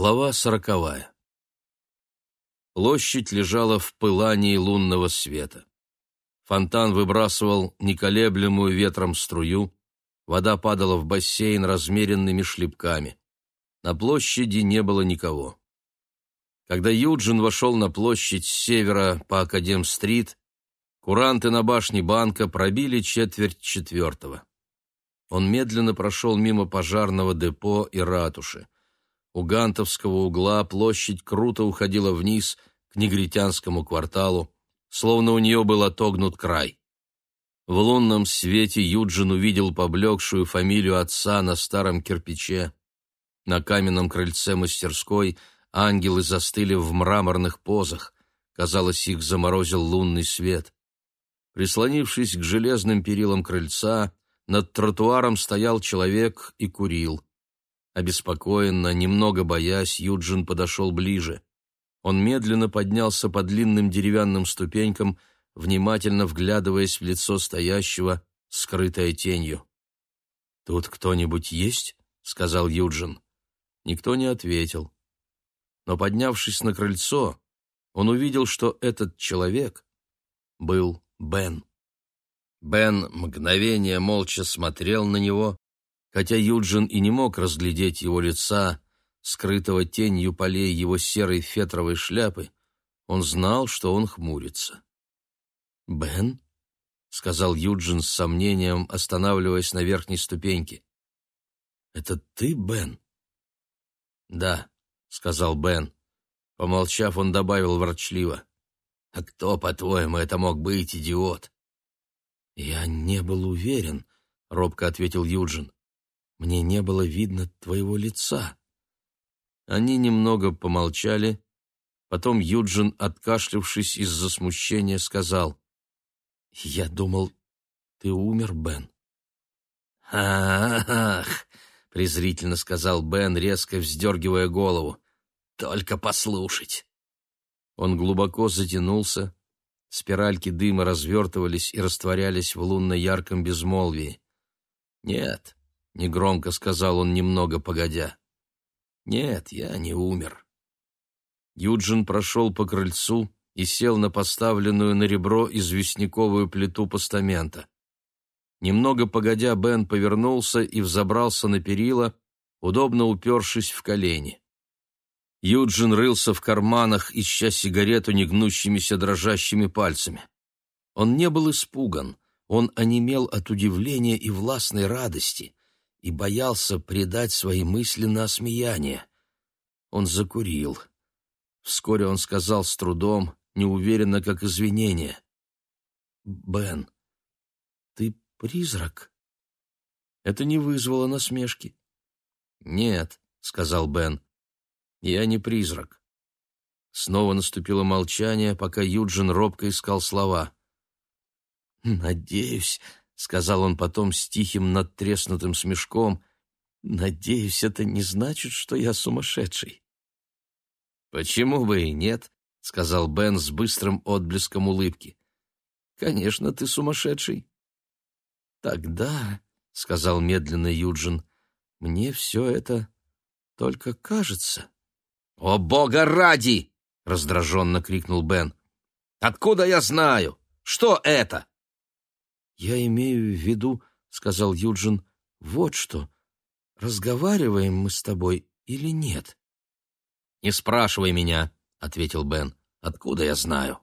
Глава сороковая. Площадь лежала в пылании лунного света. Фонтан выбрасывал неколеблемую ветром струю, вода падала в бассейн размеренными шлепками. На площади не было никого. Когда Юджин вошел на площадь с севера по Академ-стрит, куранты на башне банка пробили четверть четвертого. Он медленно прошел мимо пожарного депо и ратуши. У Гантовского угла площадь круто уходила вниз к негритянскому кварталу, словно у нее был отогнут край. В лунном свете Юджин увидел поблекшую фамилию отца на старом кирпиче. На каменном крыльце мастерской ангелы застыли в мраморных позах. Казалось, их заморозил лунный свет. Прислонившись к железным перилам крыльца, над тротуаром стоял человек и курил. Обеспокоенно, немного боясь, Юджин подошел ближе. Он медленно поднялся по длинным деревянным ступенькам, внимательно вглядываясь в лицо стоящего, скрытое тенью. «Тут кто-нибудь есть?» — сказал Юджин. Никто не ответил. Но, поднявшись на крыльцо, он увидел, что этот человек был Бен. Бен мгновение молча смотрел на него, хотя Юджин и не мог разглядеть его лица, скрытого тенью полей его серой фетровой шляпы, он знал, что он хмурится. «Бен?» — сказал Юджин с сомнением, останавливаясь на верхней ступеньке. «Это ты, Бен?» «Да», — сказал Бен. Помолчав, он добавил ворчливо. «А кто, по-твоему, это мог быть, идиот?» «Я не был уверен», — робко ответил Юджин. «Мне не было видно твоего лица». Они немного помолчали, потом Юджин, откашлявшись из-за смущения, сказал, «Я думал, ты умер, Бен». «Ах!» — презрительно сказал Бен, резко вздергивая голову. «Только послушать!» Он глубоко затянулся, Спиральки дыма развертывались и растворялись в лунно-ярком безмолвии. «Нет», — негромко сказал он немного погодя. «Нет, я не умер». Юджин прошел по крыльцу и сел на поставленную на ребро известняковую плиту постамента. Немного погодя, Бен повернулся и взобрался на перила, удобно упершись в колени. Юджин рылся в карманах, ища сигарету негнущимися дрожащими пальцами. Он не был испуган, он онемел от удивления и властной радости и боялся предать свои мысли на осмеяние. Он закурил. Вскоре он сказал с трудом, неуверенно, как извинение. «Бен, ты призрак?» Это не вызвало насмешки. «Нет», — сказал Бен, — я не призрак. Снова наступило молчание, пока Юджин робко искал слова. «Надеюсь», — сказал он потом с тихим надтреснутым смешком, «надеюсь, это не значит, что я сумасшедший». «Почему бы и нет?» — сказал Бен с быстрым отблеском улыбки. «Конечно, ты сумасшедший». «Тогда», — сказал медленно Юджин, — «мне все это только кажется». «О, бога ради!» — раздраженно крикнул Бен. «Откуда я знаю? Что это?» «Я имею в виду, — сказал Юджин, — вот что. Разговариваем мы с тобой или нет?» «Не спрашивай меня», — ответил Бен. «Откуда я знаю?»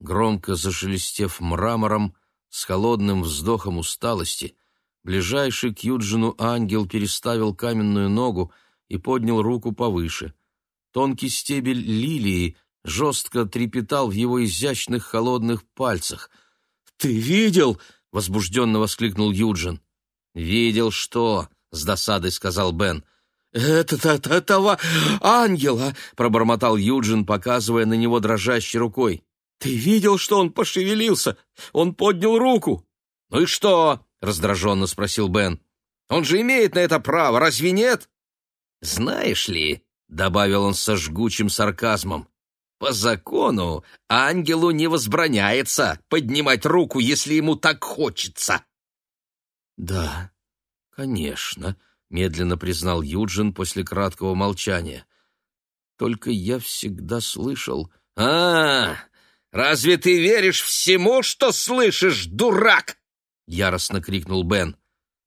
Громко зашелестев мрамором, с холодным вздохом усталости, ближайший к Юджину ангел переставил каменную ногу и поднял руку повыше — Тонкий стебель лилии жестко трепетал в его изящных холодных пальцах. «Ты видел?» — возбужденно воскликнул Юджин. «Видел что?» — с досадой сказал Бен. «Это этого ангела!» — пробормотал Юджин, показывая на него дрожащей рукой. «Ты видел, что он пошевелился? Он поднял руку!» «Ну и что?» — раздраженно спросил Бен. «Он же имеет на это право, разве нет?» «Знаешь ли, — добавил он со жгучим сарказмом. «По закону ангелу не возбраняется поднимать руку, если ему так хочется». «Да, конечно», — медленно признал Юджин после краткого молчания. Только я всегда слышал... А, разве ты веришь всему, что слышишь, дурак? яростно крикнул Бен.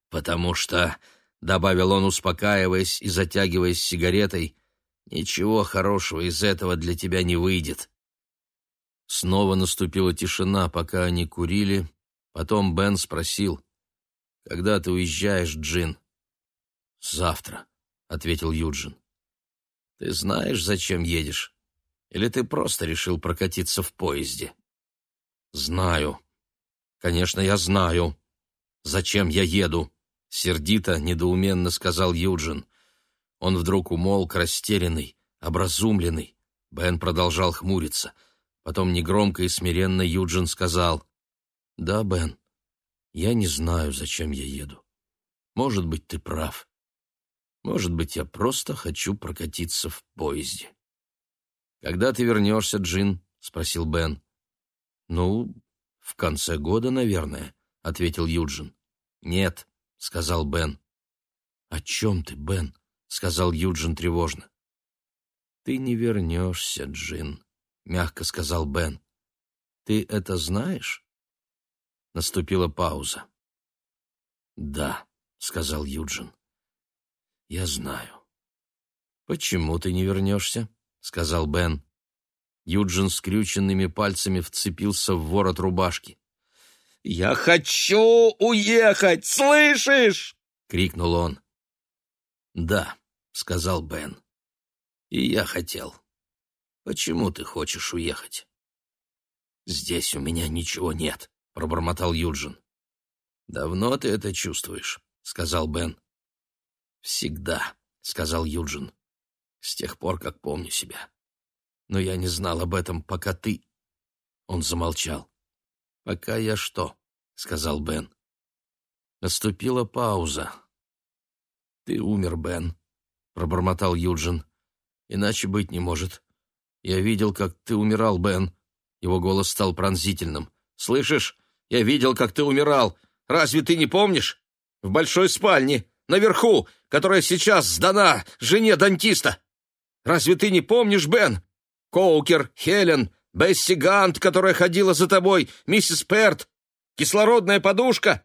Потому что, добавил он, успокаиваясь и затягиваясь сигаретой, ничего хорошего из этого для тебя не выйдет. Снова наступила тишина, пока они курили. Потом Бен спросил, «Когда ты уезжаешь, Джин?» «Завтра», — ответил Юджин. «Ты знаешь, зачем едешь? Или ты просто решил прокатиться в поезде?» «Знаю. Конечно, я знаю. Зачем я еду?» — сердито, недоуменно сказал Юджин. Он вдруг умолк, растерянный, образумленный. Бен продолжал хмуриться — Потом негромко и смиренно Юджин сказал, «Да, Бен, я не знаю, зачем я еду. Может быть, ты прав. Может быть, я просто хочу прокатиться в поезде». «Когда ты вернешься, Джин?» — спросил Бен. «Ну, в конце года, наверное», — ответил Юджин. «Нет», — сказал Бен. «О чем ты, Бен?» — сказал Юджин тревожно. «Ты не вернешься, Джин», мягко сказал Бен. Ты это знаешь? Наступила пауза. Да, сказал Юджин. Я знаю. Почему ты не вернешься? сказал Бен. Юджин скрюченными пальцами вцепился в ворот рубашки. «Я хочу уехать, слышишь?» — крикнул он. «Да», — сказал Бен. «И я хотел». Почему ты хочешь уехать? Здесь у меня ничего нет, пробормотал Юджин. Давно ты это чувствуешь, сказал Бен. Всегда, сказал Юджин. С тех пор, как помню себя. Но я не знал об этом, пока ты... Он замолчал. Пока я что? сказал Бен. Наступила пауза. Ты умер, Бен, пробормотал Юджин. Иначе быть не может. «Я видел, как ты умирал, Бен». Его голос стал пронзительным. «Слышишь? Я видел, как ты умирал. Разве ты не помнишь? В большой спальне, наверху, которая сейчас сдана жене дантиста. Разве ты не помнишь, Бен? Коукер, Хелен, Бесси Гант, которая ходила за тобой, миссис Перт, кислородная подушка.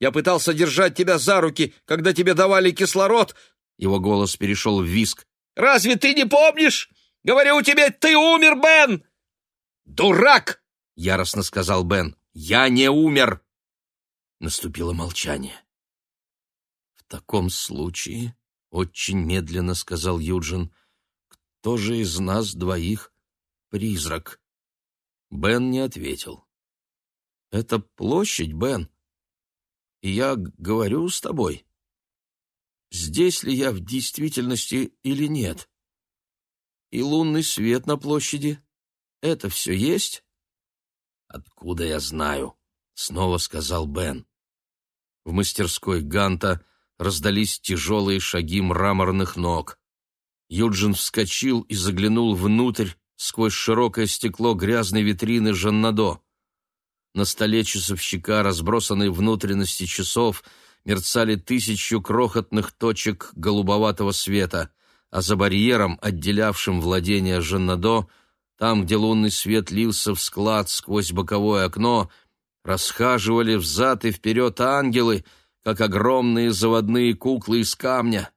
Я пытался держать тебя за руки, когда тебе давали кислород». Его голос перешел в виск. «Разве ты не помнишь? Говорю тебе, ты умер, Бен!» «Дурак!» — яростно сказал Бен. «Я не умер!» Наступило молчание. «В таком случае, — очень медленно сказал Юджин, — кто же из нас двоих призрак?» Бен не ответил. «Это площадь, Бен. И я говорю с тобой. Здесь ли я в действительности или нет?» и лунный свет на площади. Это все есть?» «Откуда я знаю?» — снова сказал Бен. В мастерской Ганта раздались тяжелые шаги мраморных ног. Юджин вскочил и заглянул внутрь сквозь широкое стекло грязной витрины Жаннадо. На столе часовщика, разбросанные внутренности часов, мерцали тысячу крохотных точек голубоватого света — а за барьером, отделявшим владение Жаннадо, там, где лунный свет лился в склад сквозь боковое окно, расхаживали взад и вперед ангелы, как огромные заводные куклы из камня.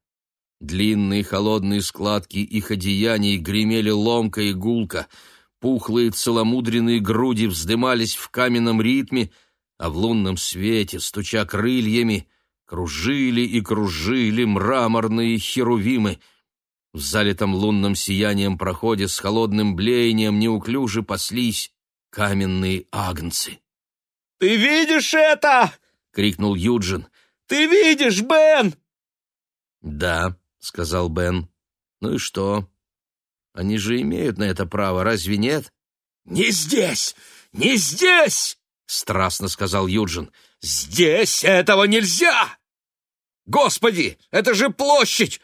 Длинные холодные складки их одеяний гремели ломко и гулко, пухлые целомудренные груди вздымались в каменном ритме, а в лунном свете, стуча крыльями, кружили и кружили мраморные херувимы — в залитом лунным сиянием проходе с холодным блеянием неуклюже паслись каменные агнцы. «Ты видишь это?» — крикнул Юджин. «Ты видишь, Бен?» «Да», — сказал Бен. «Ну и что? Они же имеют на это право, разве нет?» «Не здесь! Не здесь!» — страстно сказал Юджин. «Здесь этого нельзя! Господи, это же площадь!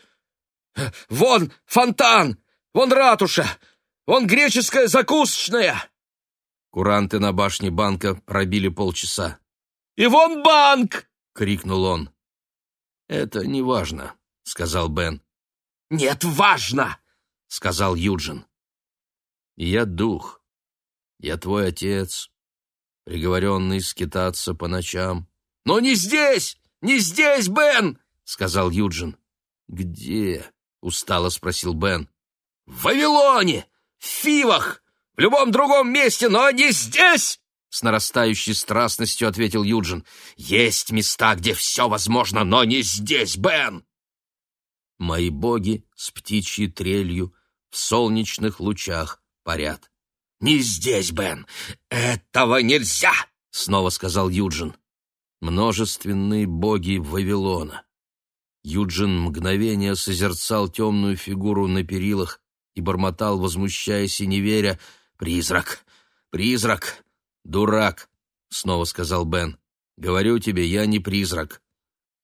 Вон фонтан! Вон ратуша! Вон греческая закусочная!» Куранты на башне банка пробили полчаса. «И вон банк!» — крикнул он. «Это не важно», — сказал Бен. «Нет, важно!» — сказал Юджин. «Я дух. Я твой отец, приговоренный скитаться по ночам». «Но не здесь! Не здесь, Бен!» — сказал Юджин. «Где?» — устало спросил Бен. «В Вавилоне! В Фивах! В любом другом месте, но не здесь!» С нарастающей страстностью ответил Юджин. «Есть места, где все возможно, но не здесь, Бен!» Мои боги с птичьей трелью в солнечных лучах парят. «Не здесь, Бен! Этого нельзя!» — снова сказал Юджин. Множественные боги Вавилона. Юджин мгновение созерцал темную фигуру на перилах и бормотал, возмущаясь и не веря, «Призрак! Призрак! Дурак!» — снова сказал Бен. «Говорю тебе, я не призрак».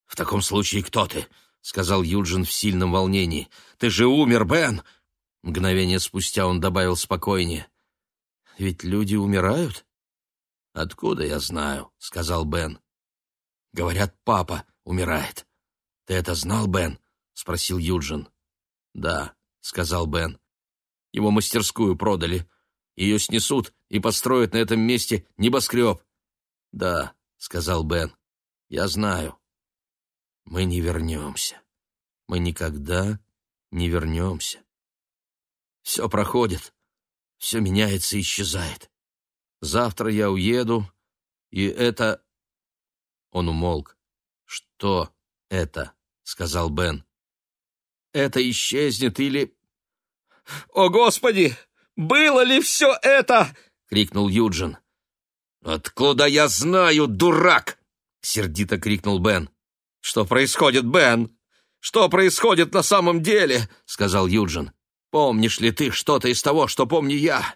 «В таком случае кто ты?» — сказал Юджин в сильном волнении. «Ты же умер, Бен!» Мгновение спустя он добавил спокойнее. «Ведь люди умирают?» «Откуда я знаю?» — сказал Бен. «Говорят, папа умирает. Ты это знал, Бен?» — спросил Юджин. «Да», — сказал Бен. «Его мастерскую продали. Ее снесут и построят на этом месте небоскреб». «Да», — сказал Бен. «Я знаю». «Мы не вернемся. Мы никогда не вернемся. Все проходит, все меняется и исчезает. Завтра я уеду, и это он умолк. «Что это?» — сказал Бен. «Это исчезнет или...» «О, Господи! Было ли все это?» — крикнул Юджин. «Откуда я знаю, дурак?» — сердито крикнул Бен. «Что происходит, Бен? Что происходит на самом деле?» — сказал Юджин. «Помнишь ли ты что-то из того, что помню я?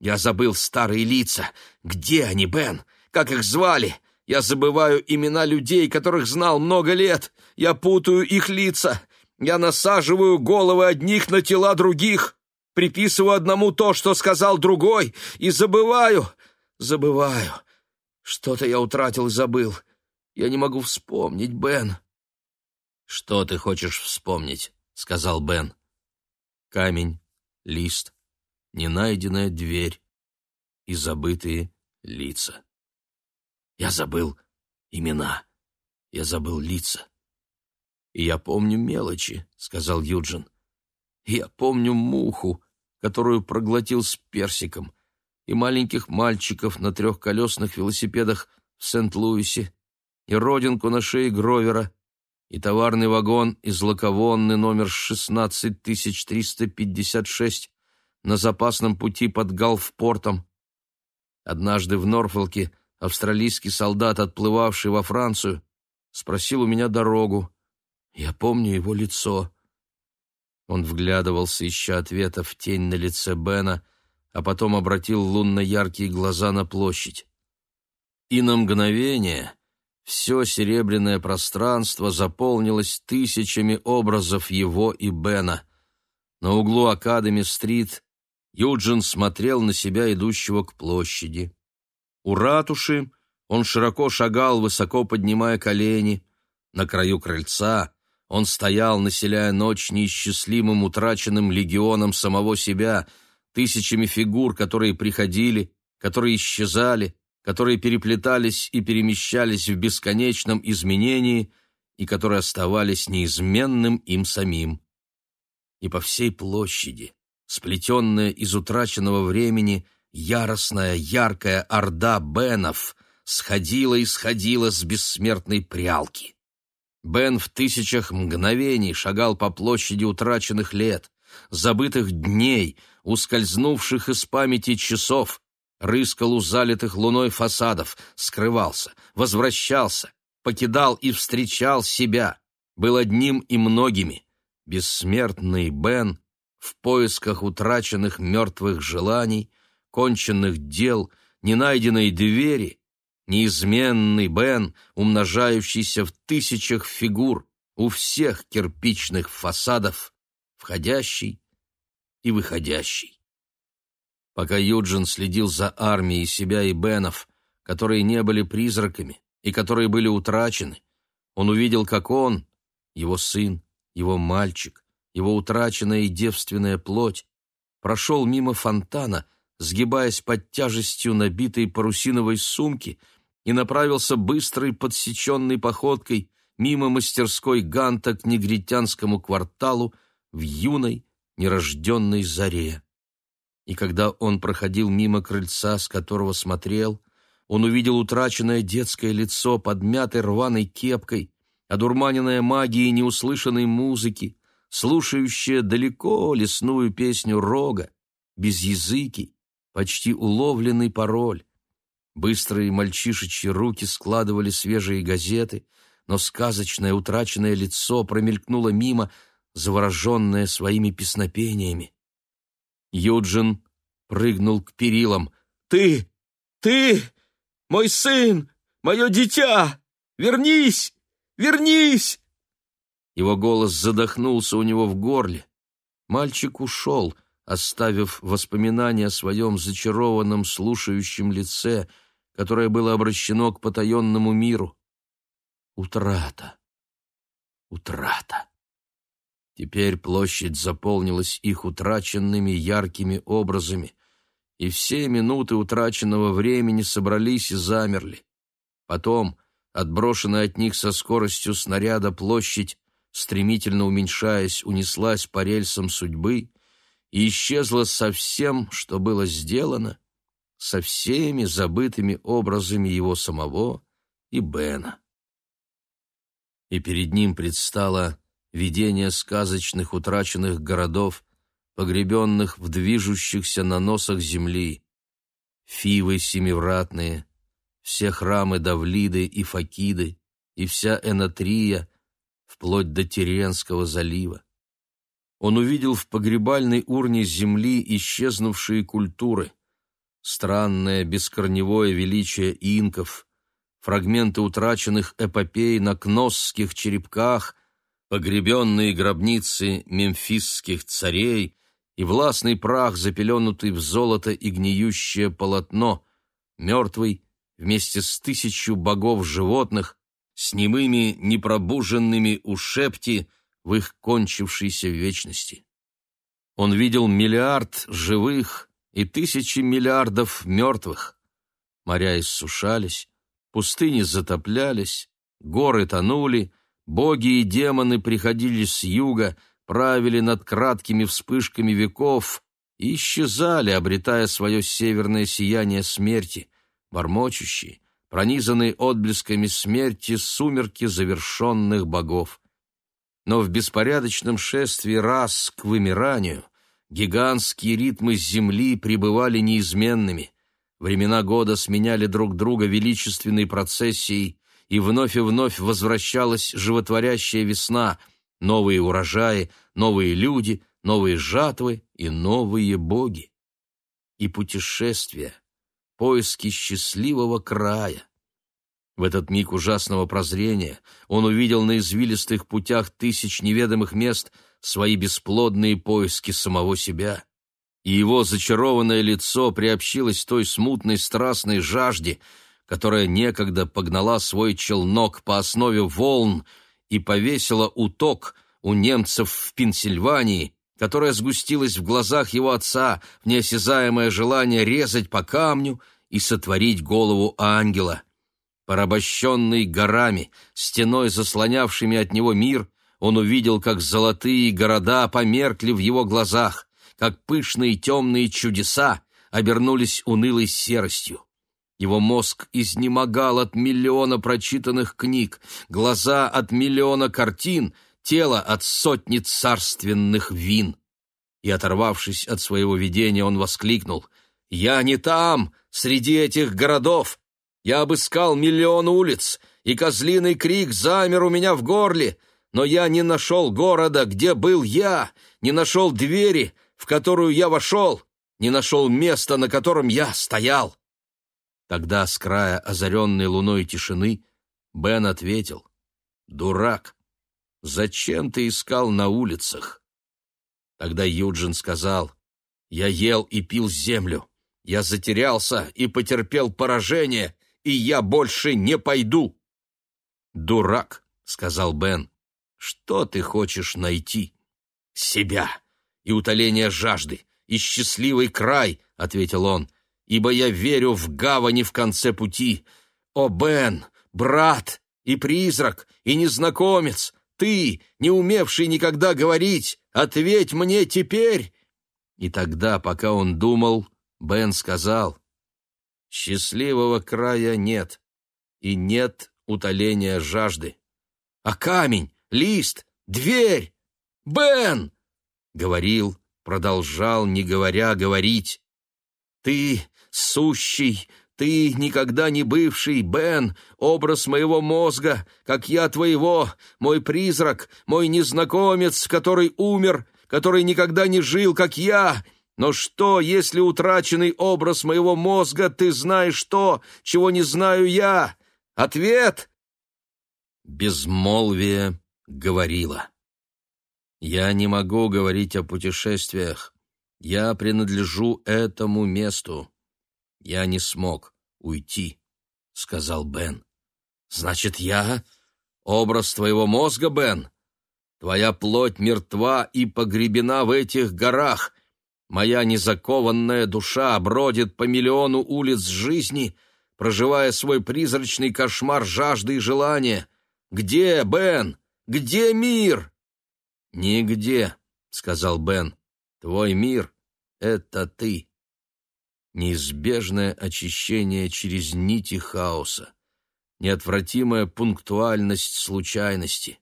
Я забыл старые лица. Где они, Бен? Как их звали? Я забываю имена людей, которых знал много лет. Я путаю их лица. Я насаживаю головы одних на тела других. Приписываю одному то, что сказал другой, и забываю, забываю. Что-то я утратил и забыл. Я не могу вспомнить, Бен. «Что ты хочешь вспомнить?» — сказал Бен. «Камень, лист, ненайденная дверь и забытые лица». Я забыл имена, я забыл лица. И я помню мелочи, — сказал Юджин. Я помню муху, которую проглотил с персиком, и маленьких мальчиков на трехколесных велосипедах в Сент-Луисе, и родинку на шее Гровера, и товарный вагон из Лаковонны номер 16356 на запасном пути под Галфпортом. Однажды в Норфолке австралийский солдат, отплывавший во Францию, спросил у меня дорогу. Я помню его лицо. Он вглядывался, ища ответа в тень на лице Бена, а потом обратил лунно-яркие глаза на площадь. И на мгновение все серебряное пространство заполнилось тысячами образов его и Бена. На углу Академи-стрит Юджин смотрел на себя, идущего к площади. У ратуши он широко шагал, высоко поднимая колени. На краю крыльца он стоял, населяя ночь неисчислимым утраченным легионом самого себя, тысячами фигур, которые приходили, которые исчезали, которые переплетались и перемещались в бесконечном изменении и которые оставались неизменным им самим. И по всей площади, сплетенная из утраченного времени, яростная, яркая орда бенов сходила и сходила с бессмертной прялки. Бен в тысячах мгновений шагал по площади утраченных лет, забытых дней, ускользнувших из памяти часов, рыскал у залитых луной фасадов, скрывался, возвращался, покидал и встречал себя, был одним и многими. Бессмертный Бен в поисках утраченных мертвых желаний — конченных дел, ненайденной двери, неизменный Бен, умножающийся в тысячах фигур у всех кирпичных фасадов, входящий и выходящий. Пока Юджин следил за армией себя и Бенов, которые не были призраками и которые были утрачены, он увидел, как он, его сын, его мальчик, его утраченная и девственная плоть, прошел мимо фонтана, сгибаясь под тяжестью набитой парусиновой сумки, и направился быстрой подсеченной походкой мимо мастерской Ганта к негритянскому кварталу в юной, нерожденной заре. И когда он проходил мимо крыльца, с которого смотрел, он увидел утраченное детское лицо под мятой рваной кепкой, одурманенное магией неуслышанной музыки, слушающее далеко лесную песню рога, без языки, почти уловленный пароль. Быстрые мальчишечьи руки складывали свежие газеты, но сказочное утраченное лицо промелькнуло мимо, завороженное своими песнопениями. Юджин прыгнул к перилам. «Ты! Ты! Мой сын! Мое дитя! Вернись! Вернись!» Его голос задохнулся у него в горле. Мальчик ушел, оставив воспоминания о своем зачарованном слушающем лице, которое было обращено к потаенному миру. Утрата. Утрата. Теперь площадь заполнилась их утраченными яркими образами, и все минуты утраченного времени собрались и замерли. Потом, отброшенная от них со скоростью снаряда площадь, стремительно уменьшаясь, унеслась по рельсам судьбы и исчезла со всем, что было сделано, со всеми забытыми образами его самого и Бена. И перед ним предстало видение сказочных утраченных городов, погребенных в движущихся на носах земли, фивы семивратные, все храмы Давлиды и Факиды и вся Энатрия, вплоть до Теренского залива. Он увидел в погребальной урне земли исчезнувшие культуры, странное бескорневое величие инков, фрагменты утраченных эпопей на кносских черепках, погребенные гробницы мемфисских царей и властный прах, запеленутый в золото и гниющее полотно, мертвый вместе с тысячу богов животных, с немыми непробуженными ушепти в их кончившейся вечности. Он видел миллиард живых и тысячи миллиардов мертвых. Моря иссушались, пустыни затоплялись, горы тонули, боги и демоны приходили с юга, правили над краткими вспышками веков и исчезали, обретая свое северное сияние смерти, бормочущие, пронизанные отблесками смерти сумерки завершенных богов. Но в беспорядочном шествии раз к вымиранию гигантские ритмы земли пребывали неизменными. Времена года сменяли друг друга величественной процессией, и вновь и вновь возвращалась животворящая весна, новые урожаи, новые люди, новые жатвы и новые боги. И путешествия, поиски счастливого края. В этот миг ужасного прозрения он увидел на извилистых путях тысяч неведомых мест свои бесплодные поиски самого себя. И его зачарованное лицо приобщилось той смутной страстной жажде, которая некогда погнала свой челнок по основе волн и повесила уток у немцев в Пенсильвании, которая сгустилась в глазах его отца в неосязаемое желание резать по камню и сотворить голову ангела. Порабощенный горами, стеной заслонявшими от него мир, он увидел, как золотые города померкли в его глазах, как пышные темные чудеса обернулись унылой серостью. Его мозг изнемогал от миллиона прочитанных книг, глаза от миллиона картин — тело от сотни царственных вин. И, оторвавшись от своего видения, он воскликнул «Я не там, среди этих городов! Я обыскал миллион улиц, и козлиный крик замер у меня в горле, но я не нашел города, где был я, не нашел двери, в которую я вошел, не нашел места, на котором я стоял». Тогда, с края озаренной луной тишины, Бен ответил «Дурак, Зачем ты искал на улицах?» Тогда Юджин сказал, «Я ел и пил землю. Я затерялся и потерпел поражение, и я больше не пойду». «Дурак», — сказал Бен. Что ты хочешь найти? Себя и утоление жажды, и счастливый край, — ответил он, — ибо я верю в гавани в конце пути. О, Бен, брат, и призрак, и незнакомец, ты, не умевший никогда говорить, ответь мне теперь!» И тогда, пока он думал, Бен сказал, «Счастливого края нет, и нет утоления жажды. А камень, лист, дверь! Бен!» Говорил, продолжал, не говоря, говорить. «Ты, сущий, ты, никогда не бывший, Бен, образ моего мозга, как я твоего, мой призрак, мой незнакомец, который умер, который никогда не жил, как я. Но что, если утраченный образ моего мозга, ты знаешь то, чего не знаю я? Ответ!» Безмолвие говорила. «Я не могу говорить о путешествиях. Я принадлежу этому месту. «Я не смог уйти», — сказал Бен. «Значит, я — образ твоего мозга, Бен? Твоя плоть мертва и погребена в этих горах. Моя незакованная душа бродит по миллиону улиц жизни, проживая свой призрачный кошмар жажды и желания. Где, Бен? Где мир?» «Нигде», — сказал Бен. «Твой мир — это ты» неизбежное очищение через нити хаоса, неотвратимая пунктуальность случайности,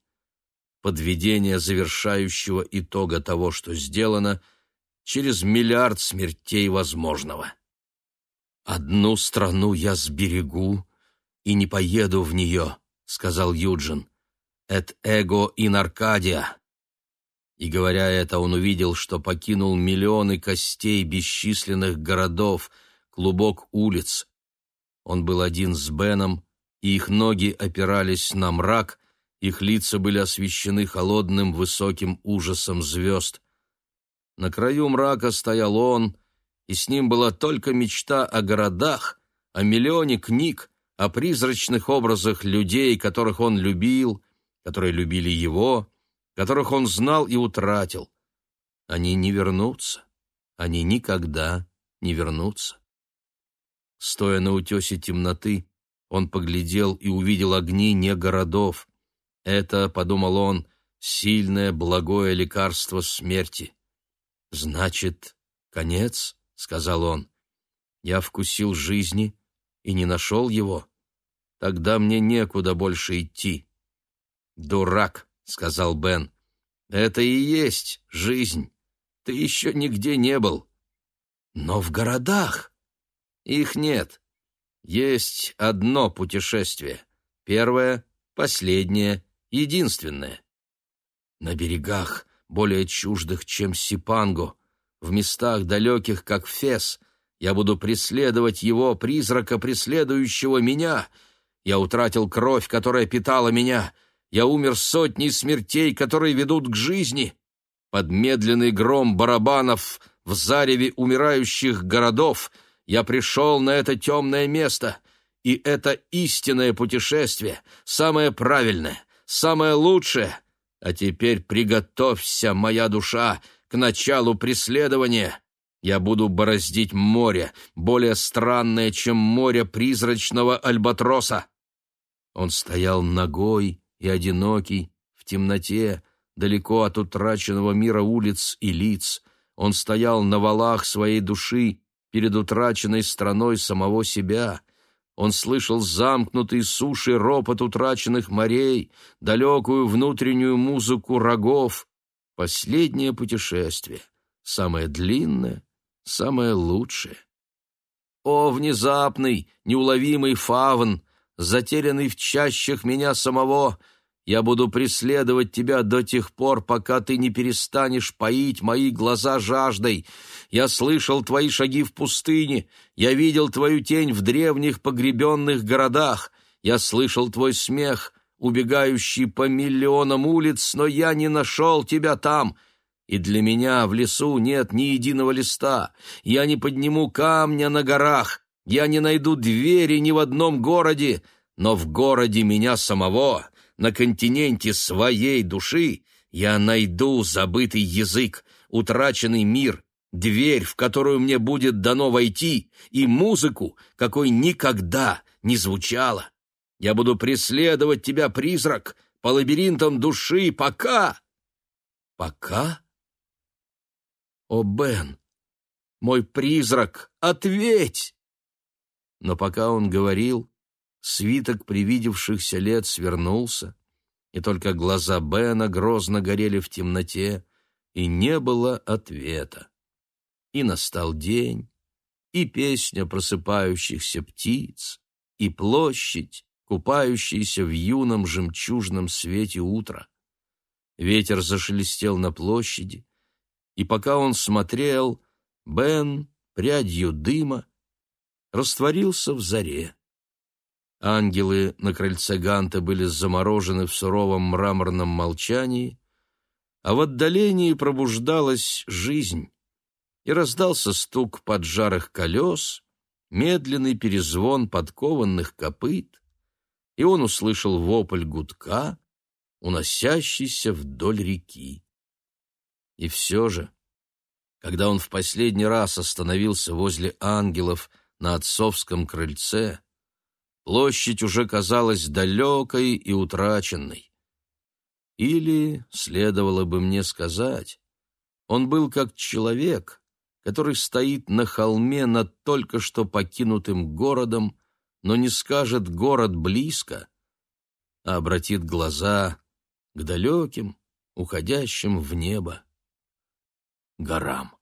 подведение завершающего итога того, что сделано, через миллиард смертей возможного. «Одну страну я сберегу и не поеду в нее», — сказал Юджин. «Эт эго ин Аркадия». И говоря это, он увидел, что покинул миллионы костей бесчисленных городов, клубок улиц. Он был один с Беном, и их ноги опирались на мрак, их лица были освещены холодным высоким ужасом звезд. На краю мрака стоял он, и с ним была только мечта о городах, о миллионе книг, о призрачных образах людей, которых он любил, которые любили его — которых он знал и утратил. Они не вернутся, они никогда не вернутся. Стоя на утесе темноты, он поглядел и увидел огни не городов. Это, подумал он, сильное благое лекарство смерти. Значит, конец, сказал он. Я вкусил жизни и не нашел его. Тогда мне некуда больше идти. Дурак, сказал Бен. Это и есть жизнь. Ты еще нигде не был. Но в городах их нет. Есть одно путешествие. Первое, последнее, единственное. На берегах, более чуждых, чем Сипанго, в местах далеких, как Фес, я буду преследовать его, призрака, преследующего меня. Я утратил кровь, которая питала меня — я умер сотней смертей, которые ведут к жизни. Под медленный гром барабанов в зареве умирающих городов я пришел на это темное место, и это истинное путешествие, самое правильное, самое лучшее. А теперь приготовься, моя душа, к началу преследования. Я буду бороздить море, более странное, чем море призрачного альбатроса. Он стоял ногой, и одинокий, в темноте, далеко от утраченного мира улиц и лиц, он стоял на валах своей души перед утраченной страной самого себя. Он слышал замкнутый суши ропот утраченных морей, далекую внутреннюю музыку рогов. Последнее путешествие, самое длинное, самое лучшее. О, внезапный, неуловимый фавн, затерянный в чащах меня самого, я буду преследовать тебя до тех пор, пока ты не перестанешь поить мои глаза жаждой. Я слышал твои шаги в пустыне, я видел твою тень в древних погребенных городах, я слышал твой смех, убегающий по миллионам улиц, но я не нашел тебя там» и для меня в лесу нет ни единого листа. Я не подниму камня на горах, я не найду двери ни в одном городе, но в городе меня самого на континенте своей души, я найду забытый язык, утраченный мир, дверь, в которую мне будет дано войти, и музыку, какой никогда не звучала. Я буду преследовать тебя, призрак, по лабиринтам души, пока... Пока? О, Бен, мой призрак, ответь! Но пока он говорил, свиток привидевшихся лет свернулся, и только глаза Бена грозно горели в темноте, и не было ответа. И настал день, и песня просыпающихся птиц, и площадь, купающаяся в юном жемчужном свете утра. Ветер зашелестел на площади, и пока он смотрел, Бен прядью дыма растворился в заре. Ангелы на крыльце Ганта были заморожены в суровом мраморном молчании, а в отдалении пробуждалась жизнь, и раздался стук поджарых колес, медленный перезвон подкованных копыт, и он услышал вопль гудка, уносящийся вдоль реки. И все же, когда он в последний раз остановился возле ангелов на отцовском крыльце, площадь уже казалась далекой и утраченной. Или, следовало бы мне сказать, он был как человек, который стоит на холме над только что покинутым городом, но не скажет «город близко», а обратит глаза к далеким, уходящим в небо горам.